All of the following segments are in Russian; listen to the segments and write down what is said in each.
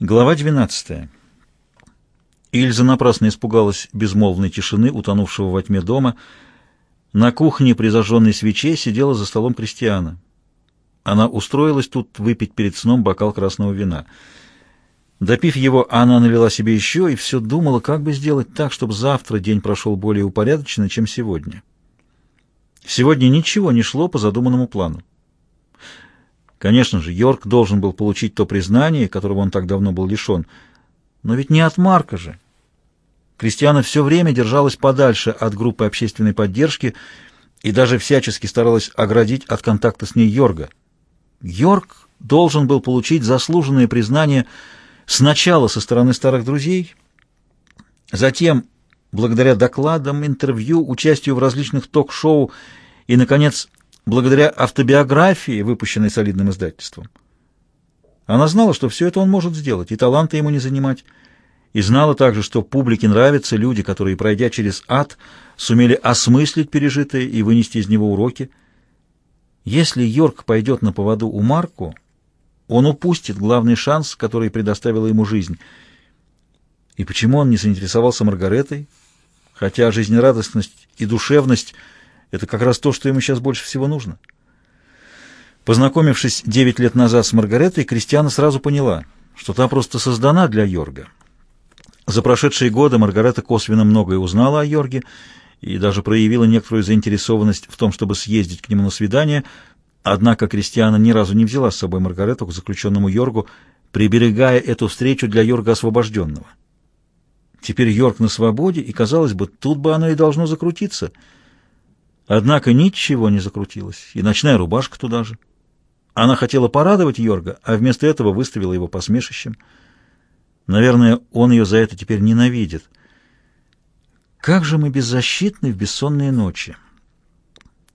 Глава 12. Ильза напрасно испугалась безмолвной тишины, утонувшего во тьме дома. На кухне при зажженной свече сидела за столом Кристиана. Она устроилась тут выпить перед сном бокал красного вина. Допив его, она налила себе еще и все думала, как бы сделать так, чтобы завтра день прошел более упорядоченно, чем сегодня. Сегодня ничего не шло по задуманному плану. Конечно же, Йорк должен был получить то признание, которого он так давно был лишен. Но ведь не от Марка же. Кристиана все время держалась подальше от группы общественной поддержки и даже всячески старалась оградить от контакта с ней Йорга. Йорк должен был получить заслуженное признание сначала со стороны старых друзей, затем, благодаря докладам, интервью, участию в различных ток-шоу и, наконец, благодаря автобиографии, выпущенной солидным издательством. Она знала, что все это он может сделать, и таланта ему не занимать, и знала также, что публике нравятся люди, которые, пройдя через ад, сумели осмыслить пережитое и вынести из него уроки. Если Йорк пойдет на поводу у Марку, он упустит главный шанс, который предоставила ему жизнь. И почему он не заинтересовался Маргаретой, хотя жизнерадостность и душевность — это как раз то, что ему сейчас больше всего нужно. Познакомившись девять лет назад с Маргаретой, Кристиана сразу поняла, что та просто создана для Йорга. За прошедшие годы Маргарета косвенно многое узнала о Йорге и даже проявила некоторую заинтересованность в том, чтобы съездить к нему на свидание, однако Кристиана ни разу не взяла с собой Маргарету к заключенному Йоргу, приберегая эту встречу для Йорга освобожденного. Теперь Йорг на свободе, и, казалось бы, тут бы оно и должно закрутиться — Однако ничего не закрутилось, и ночная рубашка туда же. Она хотела порадовать Йорга, а вместо этого выставила его посмешищем. Наверное, он ее за это теперь ненавидит. Как же мы беззащитны в бессонные ночи!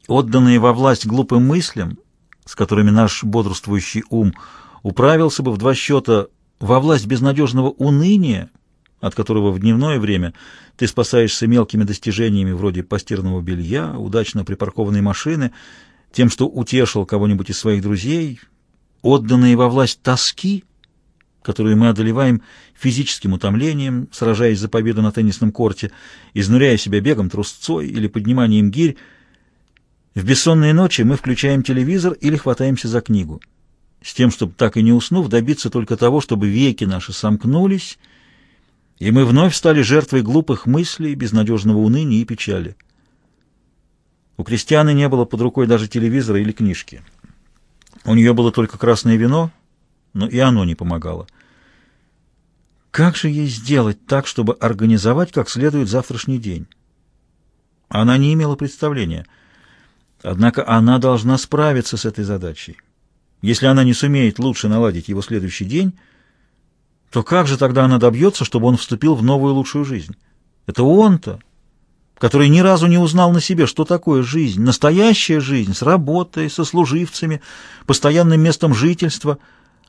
Отданные во власть глупым мыслям, с которыми наш бодрствующий ум управился бы в два счета во власть безнадежного уныния, от которого в дневное время ты спасаешься мелкими достижениями вроде постирного белья, удачно припаркованной машины, тем, что утешил кого-нибудь из своих друзей, отданные во власть тоски, которую мы одолеваем физическим утомлением, сражаясь за победу на теннисном корте, изнуряя себя бегом трусцой или подниманием гирь, в бессонные ночи мы включаем телевизор или хватаемся за книгу, с тем, чтобы, так и не уснув, добиться только того, чтобы веки наши сомкнулись, и мы вновь стали жертвой глупых мыслей, безнадежного уныния и печали. У крестьяны не было под рукой даже телевизора или книжки. У нее было только красное вино, но и оно не помогало. Как же ей сделать так, чтобы организовать как следует завтрашний день? Она не имела представления. Однако она должна справиться с этой задачей. Если она не сумеет лучше наладить его следующий день, то как же тогда она добьется, чтобы он вступил в новую лучшую жизнь? Это он-то, который ни разу не узнал на себе, что такое жизнь, настоящая жизнь, с работой, со служивцами, постоянным местом жительства,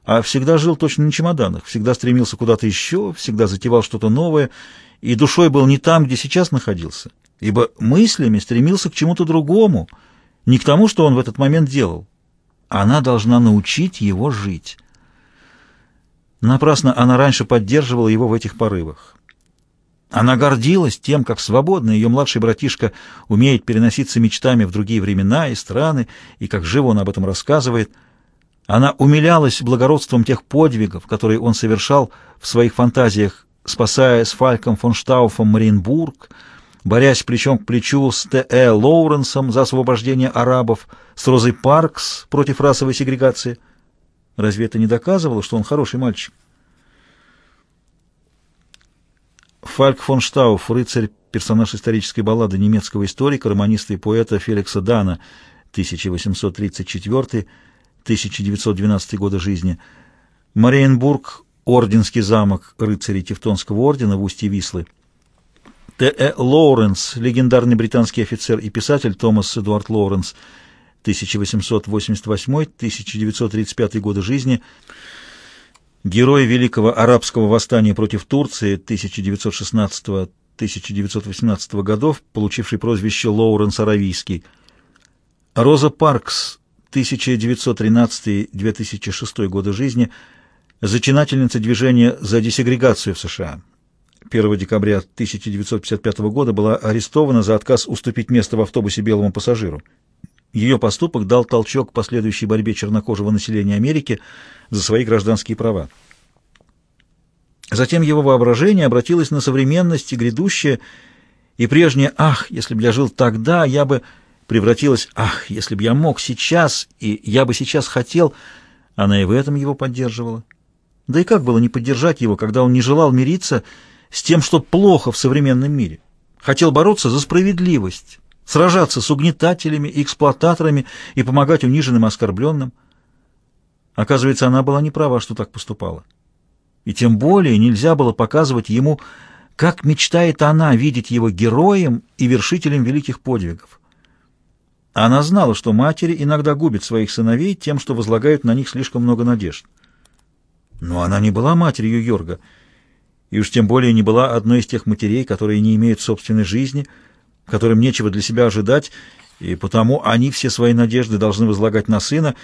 а всегда жил точно на чемоданах, всегда стремился куда-то еще, всегда затевал что-то новое, и душой был не там, где сейчас находился, ибо мыслями стремился к чему-то другому, не к тому, что он в этот момент делал. Она должна научить его жить. Напрасно она раньше поддерживала его в этих порывах. Она гордилась тем, как свободно ее младший братишка умеет переноситься мечтами в другие времена и страны, и как живо он об этом рассказывает. Она умилялась благородством тех подвигов, которые он совершал в своих фантазиях, спасая с Фальком фон Штауфом Мариенбург, борясь плечом к плечу с Т.Э. Лоуренсом за освобождение арабов, с Розой Паркс против расовой сегрегации — Разве это не доказывало, что он хороший мальчик? Фальк фон Штауф, рыцарь, персонаж исторической баллады немецкого историка, романиста и поэта Феликса Дана, 1834-1912 года жизни. Мариенбург, Орденский замок рыцарей Тевтонского ордена в устье Вислы. Т.Э. Лоуренс, легендарный британский офицер и писатель Томас Эдуард Лоуренс, 1888-1935 годы жизни, герой Великого арабского восстания против Турции 1916-1918 годов, получивший прозвище Лоуренс Аравийский. Роза Паркс, 1913-2006 годы жизни, зачинательница движения за десегрегацию в США. 1 декабря 1955 года была арестована за отказ уступить место в автобусе белому пассажиру. Ее поступок дал толчок последующей борьбе чернокожего населения Америки за свои гражданские права. Затем его воображение обратилось на современность и грядущее, и прежнее «ах, если бы я жил тогда, я бы...» превратилось «ах, если бы я мог сейчас, и я бы сейчас хотел...» Она и в этом его поддерживала. Да и как было не поддержать его, когда он не желал мириться с тем, что плохо в современном мире? Хотел бороться за справедливость, сражаться с угнетателями и эксплуататорами и помогать униженным и оскорбленным. Оказывается, она была не права, что так поступала. И тем более нельзя было показывать ему, как мечтает она видеть его героем и вершителем великих подвигов. Она знала, что матери иногда губят своих сыновей тем, что возлагают на них слишком много надежд. Но она не была матерью Йорга, и уж тем более не была одной из тех матерей, которые не имеют собственной жизни, которым нечего для себя ожидать, и потому они все свои надежды должны возлагать на сына.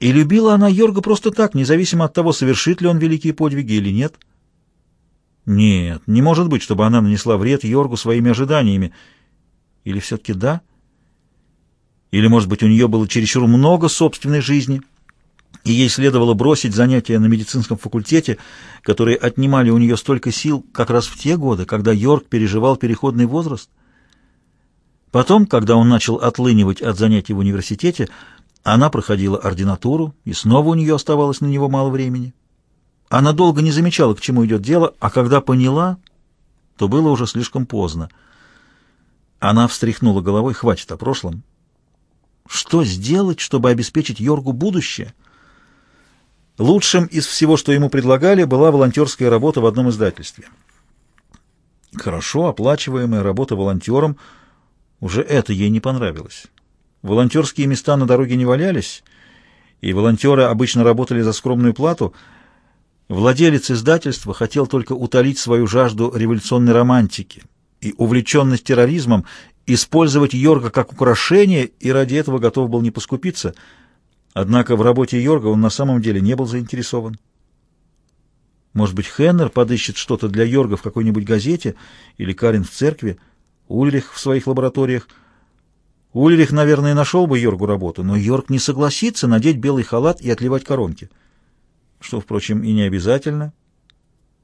И любила она Йорга просто так, независимо от того, совершит ли он великие подвиги или нет. Нет, не может быть, чтобы она нанесла вред Йоргу своими ожиданиями. Или все-таки да? — или, может быть, у нее было чересчур много собственной жизни, и ей следовало бросить занятия на медицинском факультете, которые отнимали у нее столько сил как раз в те годы, когда Йорк переживал переходный возраст? Потом, когда он начал отлынивать от занятий в университете, она проходила ординатуру, и снова у нее оставалось на него мало времени. Она долго не замечала, к чему идет дело, а когда поняла, то было уже слишком поздно. Она встряхнула головой, хватит о прошлом, что сделать, чтобы обеспечить Йоргу будущее? Лучшим из всего, что ему предлагали, была волонтерская работа в одном издательстве. Хорошо оплачиваемая работа волонтером, уже это ей не понравилось. Волонтерские места на дороге не валялись, и волонтеры обычно работали за скромную плату. Владелец издательства хотел только утолить свою жажду революционной романтики и увлеченность терроризмом использовать Йорга как украшение и ради этого готов был не поскупиться. Однако в работе Йорга он на самом деле не был заинтересован. Может быть, Хеннер подыщет что-то для Йорга в какой-нибудь газете или Карин в церкви, Ульрих в своих лабораториях. Ульрих, наверное, нашел бы Йоргу работу, но Йорг не согласится надеть белый халат и отливать коронки. Что, впрочем, и не обязательно.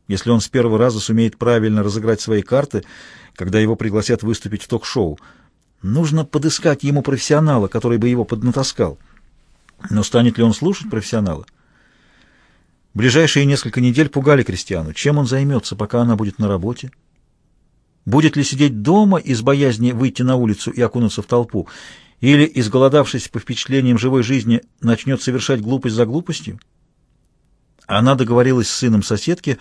Если он с первого раза сумеет правильно разыграть свои карты — когда его пригласят выступить в ток-шоу. Нужно подыскать ему профессионала, который бы его поднатаскал. Но станет ли он слушать профессионала? Ближайшие несколько недель пугали Кристиану. Чем он займется, пока она будет на работе? Будет ли сидеть дома из боязни выйти на улицу и окунуться в толпу? Или, изголодавшись по впечатлениям живой жизни, начнет совершать глупость за глупостью? Она договорилась с сыном соседки,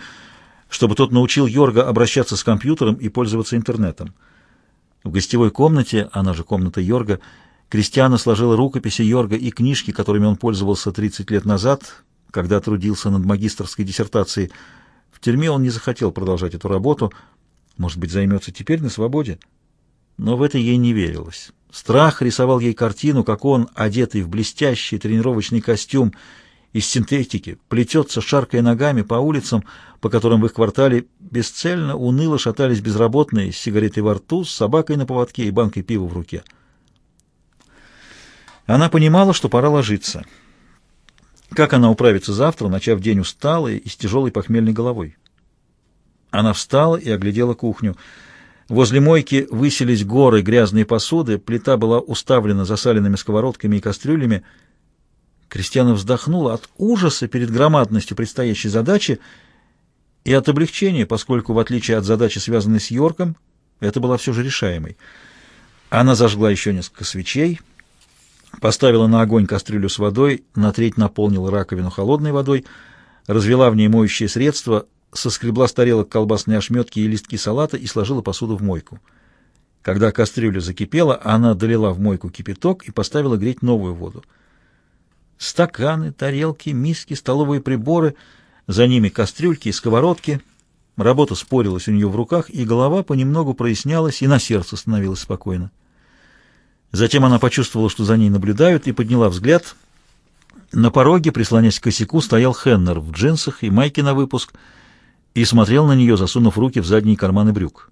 чтобы тот научил Йорга обращаться с компьютером и пользоваться интернетом. В гостевой комнате, она же комната Йорга, Кристиана сложила рукописи Йорга и книжки, которыми он пользовался 30 лет назад, когда трудился над магистрской диссертацией. В тюрьме он не захотел продолжать эту работу, может быть, займется теперь на свободе. Но в это ей не верилось. Страх рисовал ей картину, как он, одетый в блестящий тренировочный костюм, из синтетики, плетется, шаркая ногами по улицам, по которым в их квартале бесцельно, уныло шатались безработные, с сигаретой во рту, с собакой на поводке и банкой пива в руке. Она понимала, что пора ложиться. Как она управится завтра, начав день усталой и с тяжелой похмельной головой? Она встала и оглядела кухню. Возле мойки высились горы грязной посуды, плита была уставлена засаленными сковородками и кастрюлями — Кристиана вздохнула от ужаса перед громадностью предстоящей задачи и от облегчения, поскольку, в отличие от задачи, связанной с Йорком, это была все же решаемой. Она зажгла еще несколько свечей, поставила на огонь кастрюлю с водой, на треть наполнила раковину холодной водой, развела в ней моющее средство, соскребла с тарелок колбасные ошметки и листки салата и сложила посуду в мойку. Когда кастрюля закипела, она долила в мойку кипяток и поставила греть новую воду. Стаканы, тарелки, миски, столовые приборы, за ними кастрюльки и сковородки. Работа спорилась у нее в руках, и голова понемногу прояснялась, и на сердце становилось спокойно. Затем она почувствовала, что за ней наблюдают, и подняла взгляд. На пороге, прислонясь к косяку, стоял Хеннер в джинсах и майке на выпуск и смотрел на нее, засунув руки в задние карманы брюк.